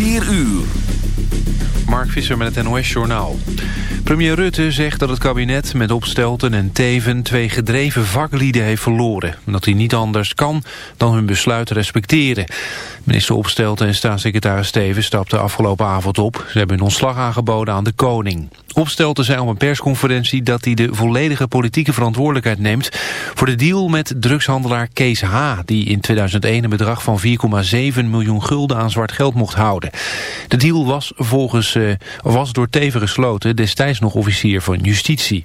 4 uur. Mark Visser met het NOS-journaal. Premier Rutte zegt dat het kabinet met Opstelten en Teven... twee gedreven vaklieden heeft verloren. Dat hij niet anders kan dan hun besluit respecteren. Minister Opstelten en staatssecretaris Teven stapten afgelopen avond op. Ze hebben hun ontslag aangeboden aan de koning. Opstelten zei op een persconferentie dat hij de volledige politieke verantwoordelijkheid neemt... voor de deal met drugshandelaar Kees H... die in 2001 een bedrag van 4,7 miljoen gulden aan zwart geld mocht houden. De deal was volgens uh, was door Teven gesloten, destijds nog officier van justitie.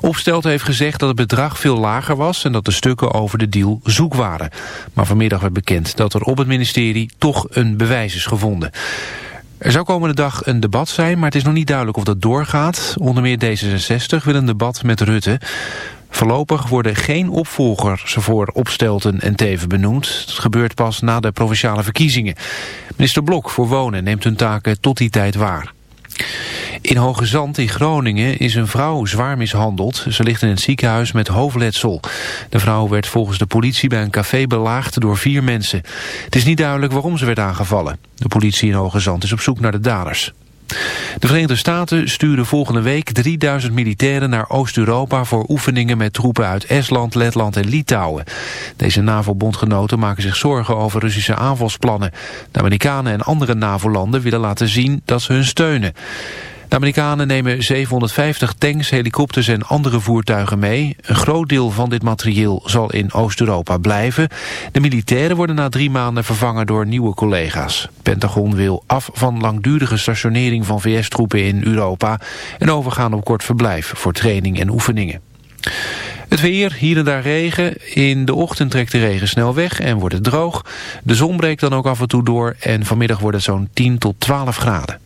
Opstelten heeft gezegd dat het bedrag veel lager was... en dat de stukken over de deal zoek waren. Maar vanmiddag werd bekend dat er op het ministerie toch een bewijs is gevonden. Er zou komende dag een debat zijn, maar het is nog niet duidelijk of dat doorgaat. Onder meer D66 wil een debat met Rutte. Voorlopig worden geen opvolgers voor Opstelten en Teven benoemd. Het gebeurt pas na de provinciale verkiezingen. Minister Blok voor Wonen neemt hun taken tot die tijd waar. In Hoge Zand in Groningen is een vrouw zwaar mishandeld. Ze ligt in het ziekenhuis met hoofdletsel. De vrouw werd volgens de politie bij een café belaagd door vier mensen. Het is niet duidelijk waarom ze werd aangevallen. De politie in Hoge Zand is op zoek naar de daders. De Verenigde Staten sturen volgende week 3000 militairen naar Oost-Europa voor oefeningen met troepen uit Estland, Letland en Litouwen. Deze NAVO-bondgenoten maken zich zorgen over Russische aanvalsplannen. De Amerikanen en andere NAVO-landen willen laten zien dat ze hun steunen. De Amerikanen nemen 750 tanks, helikopters en andere voertuigen mee. Een groot deel van dit materieel zal in Oost-Europa blijven. De militairen worden na drie maanden vervangen door nieuwe collega's. Pentagon wil af van langdurige stationering van VS-troepen in Europa... en overgaan op kort verblijf voor training en oefeningen. Het weer, hier en daar regen. In de ochtend trekt de regen snel weg en wordt het droog. De zon breekt dan ook af en toe door en vanmiddag wordt het zo'n 10 tot 12 graden.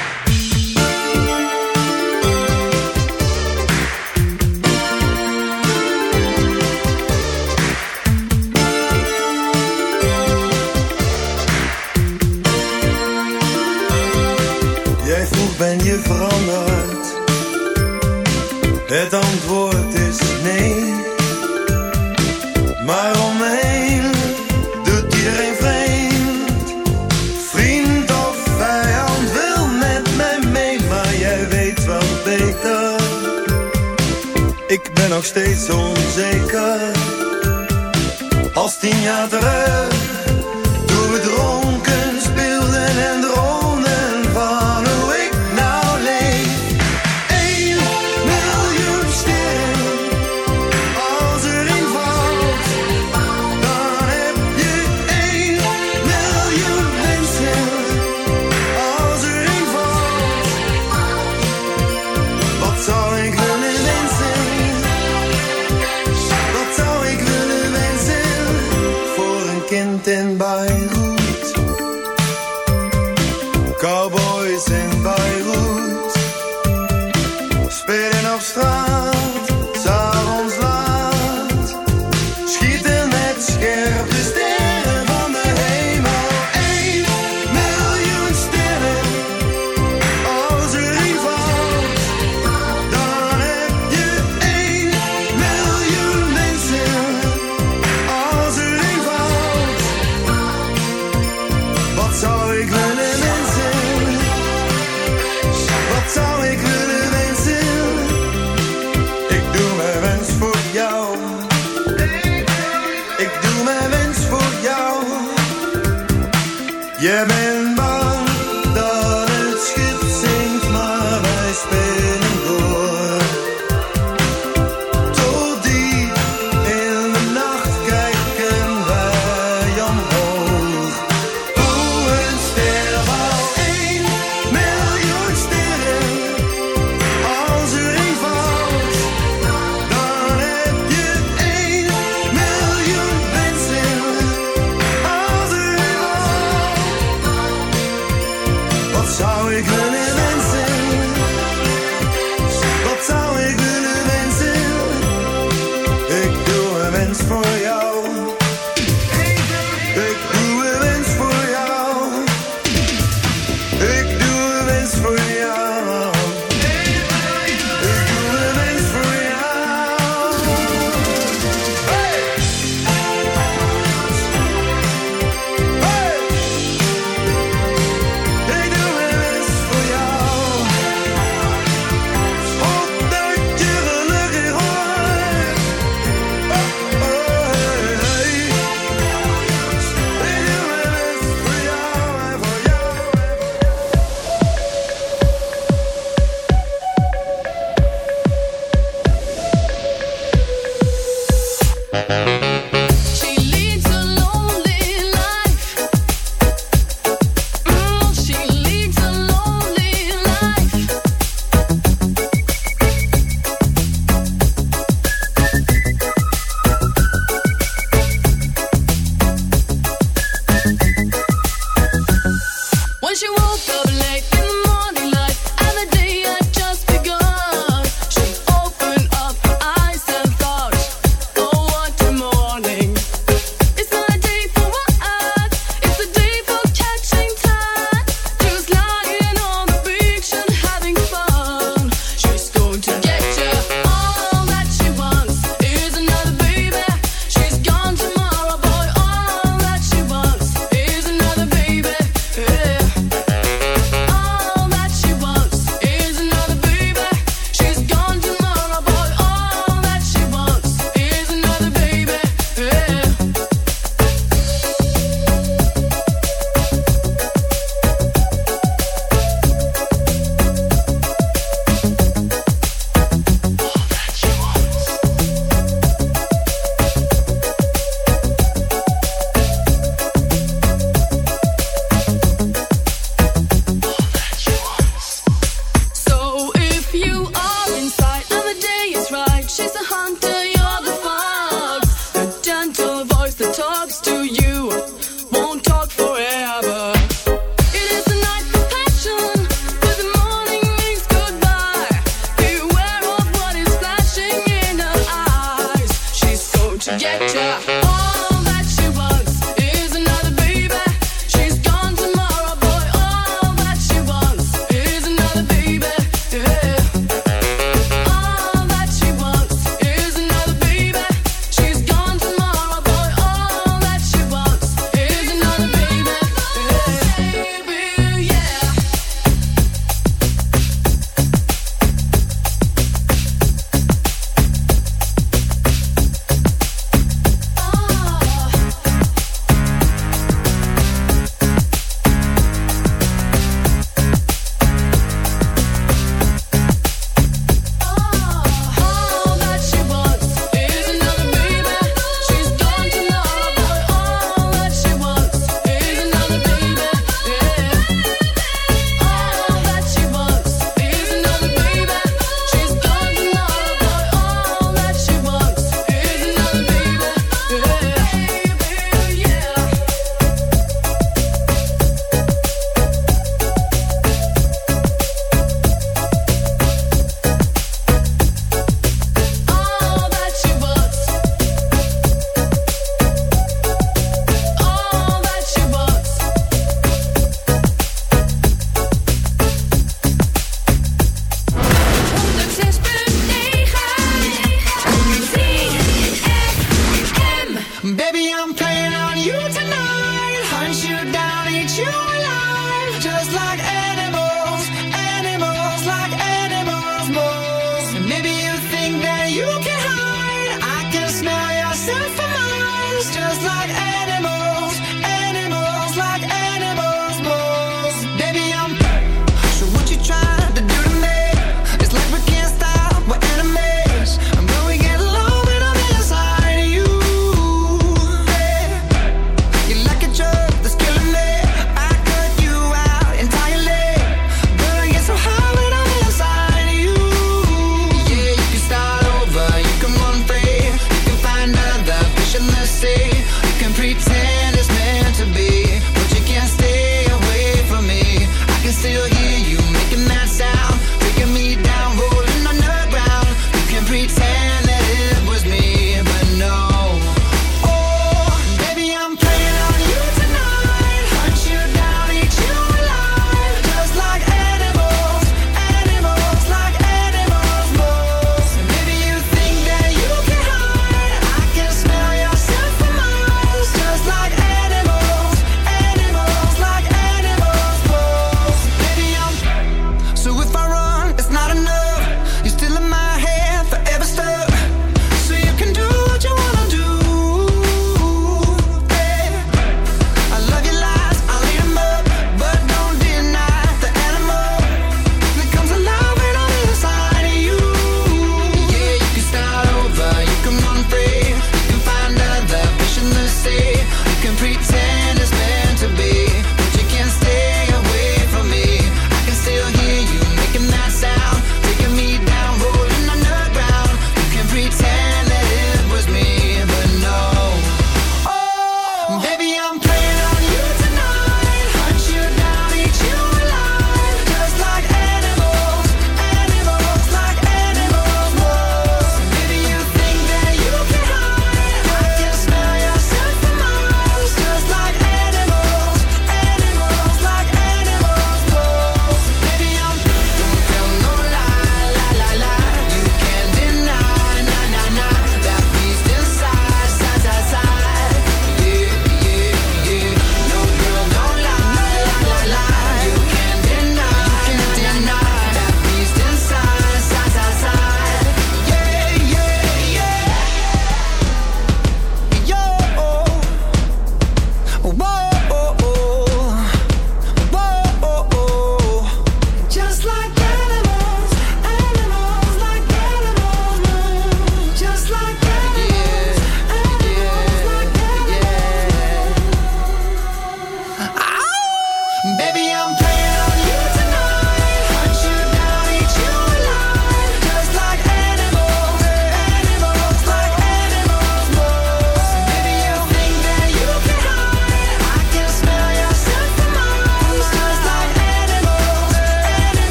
Ben je veranderd? Het antwoord is nee. Maar omheen doet iedereen vreemd. Vriend of vijand wil met mij mee, maar jij weet wel beter. Ik ben nog steeds onzeker. Als tien jaar terug,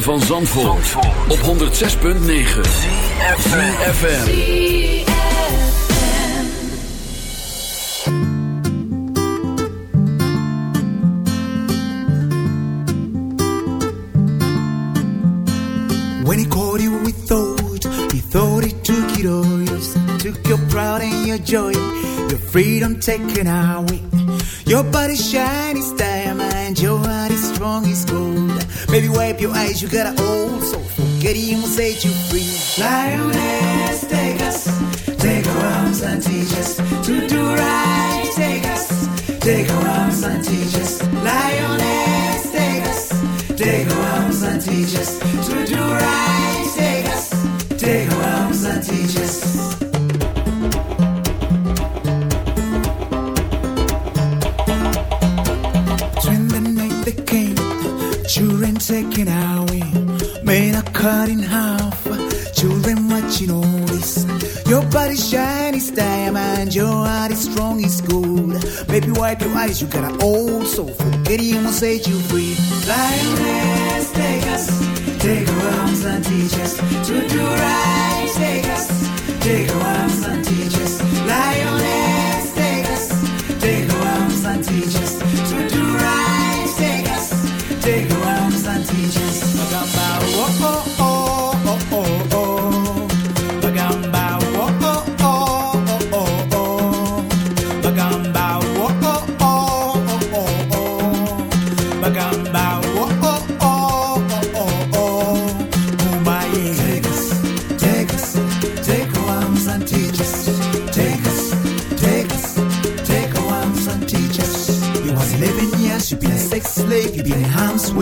van Zandvoort, op 106.9 CFFM When he called you we thought He thought he took it all. Took your pride and your joy Your freedom taken away. Your body shiny as diamond Your heart is strong as gold Baby, wipe your eyes, you got an old soul. Forget him will set you free. Lioness, take us, take our arms and teach us to do right. Take us, take our arms and teach us. Lioness, take us, take our arms and teach us to do right. Take us, take our arms and teach us. Taken away, men are cut in half. Children watching all this. Your body shiny as diamond, your heart is strong as gold. Baby, wipe your eyes, you got an old soul. Forget him will set you free. Lioness, take us, take our arms and teach us to do right. Take us, take our arms and teach us. Lioness, take us, take our arms and teach us just about. Oh, oh.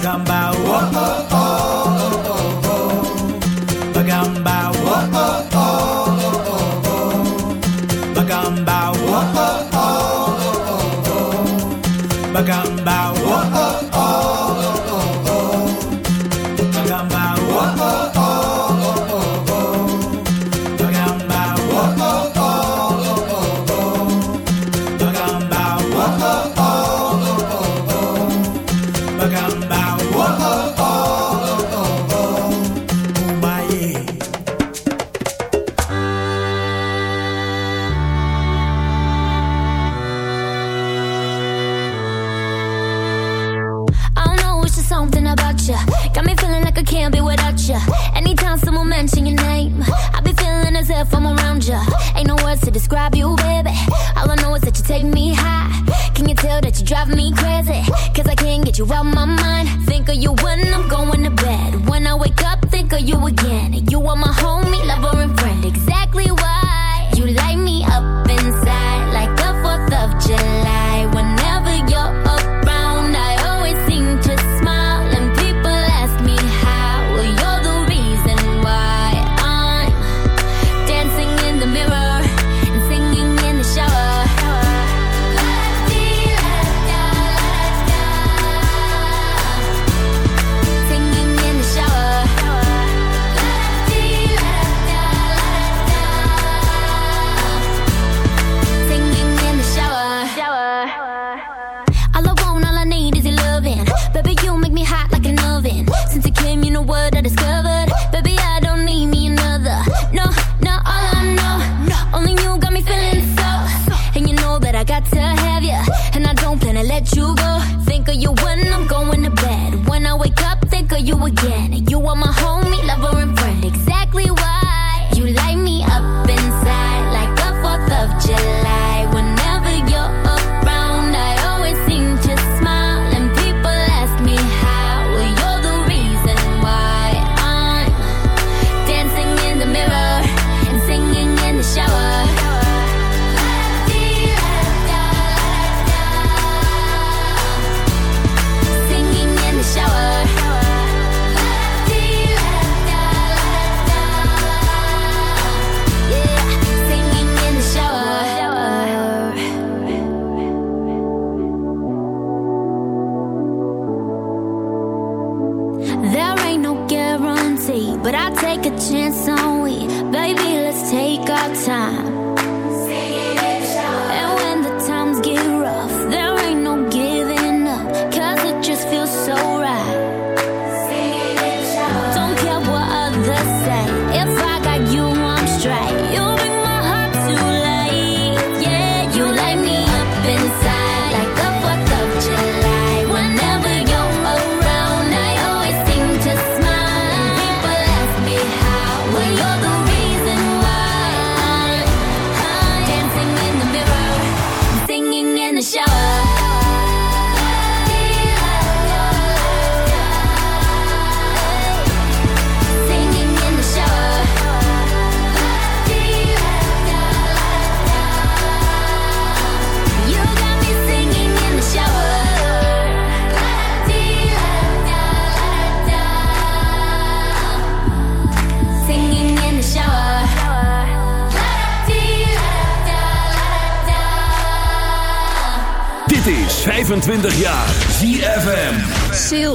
Bagamba, oh oh oh around my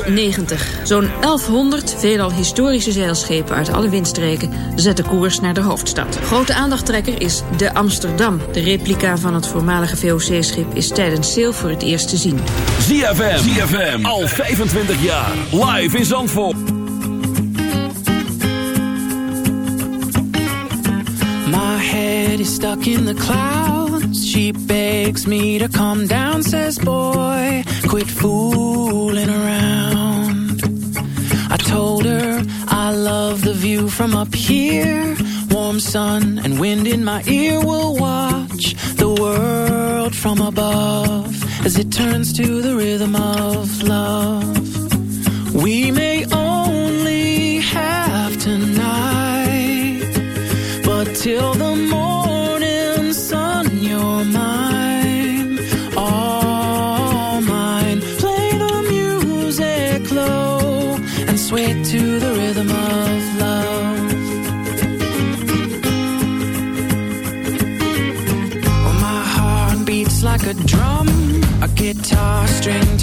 90. Zo'n 1100, veelal historische zeilschepen uit alle windstreken, zetten koers naar de hoofdstad. Grote aandachttrekker is de Amsterdam. De replica van het voormalige VOC-schip is tijdens sail voor het eerst te zien. ZFM, ZFM, al 25 jaar, live in Zandvoort. My head is stuck in the clouds. She begs me to come down, says boy, quit fooling around. told her I love the view from up here. Warm sun and wind in my ear will watch the world from above as it turns to the rhythm of love. We may